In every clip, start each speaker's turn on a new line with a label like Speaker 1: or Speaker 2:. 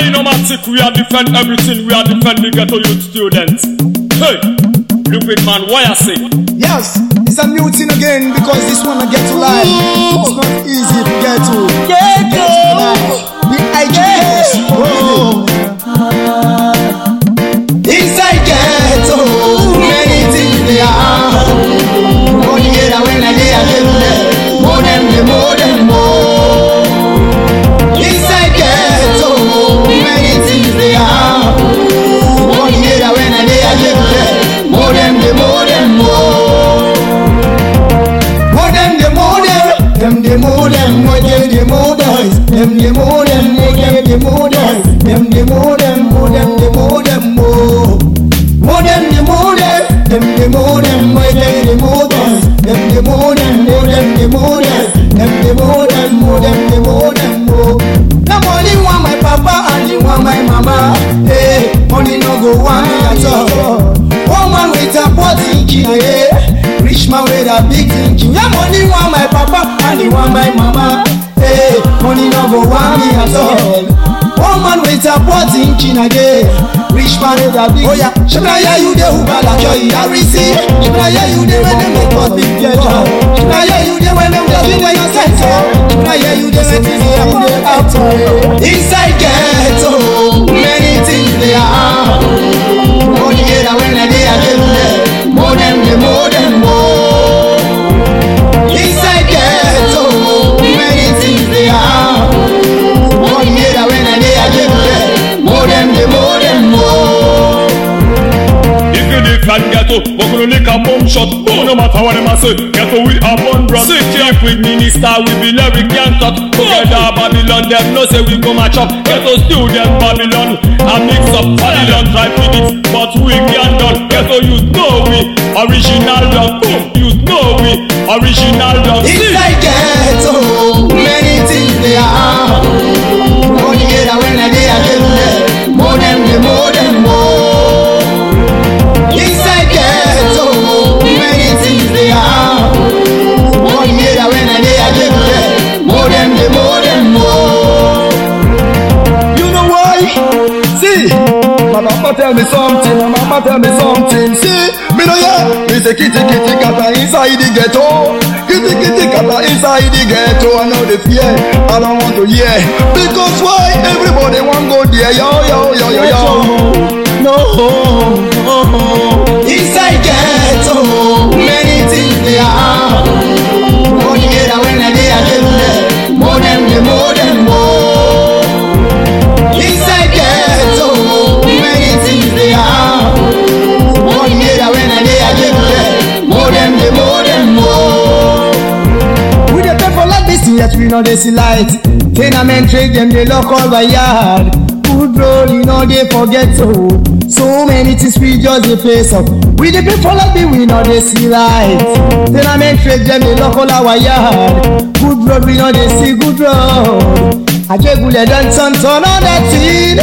Speaker 1: Dynamatic, we are defend everything, we are defending the ghetto youth students. Hey, Liquid man, why I say?
Speaker 2: Yes, it's a new thing again because this one I get to life. It's not easy to get to. Get the more than them the more than more than the more than more. More than the more than them the more than more than the more than them the more than more than the more than them the more than more than the more than more. Now money want my papa and you want my mama. Hey, money no go me at all. One man with a poor thinking, yeah. Rich man with a big thinking. Yeah, money want my papa and he want my mama. Hey, money no go want me at all. Man a poor thinking again. Rich man with a big. Oh yeah, Shibra yeah you dey who bala joy I receive. Shibra yeah you dey when them make us big. Shibra yeah you dey when them just be when you set Shibra yeah you dey when you dey out. Inside
Speaker 1: Defend ghetto, we're gonna lick a bomb shot. Oh, no matter what them a say, ghetto we are born bros. If with minister, we be lyric and talk. Together Babylon, them no say we go match up. Ghetto student Babylon, a mix up Babylon try predict, but we can done. Ghetto you know we original. Boom, you know we original. See?
Speaker 2: Inside ghetto, mama tell me something, my mama tell me something. See, me no yeah, me say kitty kitty kata inside the ghetto. Kitty kitty kata inside the ghetto. I know the fear, I don't want to hear. Because why? Everybody want go there, yo yo yo yo yo. No dey see light. Tenement trade them dey lock all my yard. Road you no dey forget so. So many things we just dey face up. We dey pay for this we no dey see light. Tenement trade them dey lock all our yard. Good road we no dey see good road. Ajegunle don turn turn on that thing.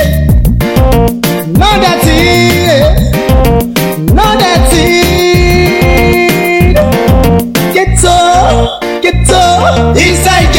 Speaker 2: No that thing. That thing. Ghetto, ghetto, inside.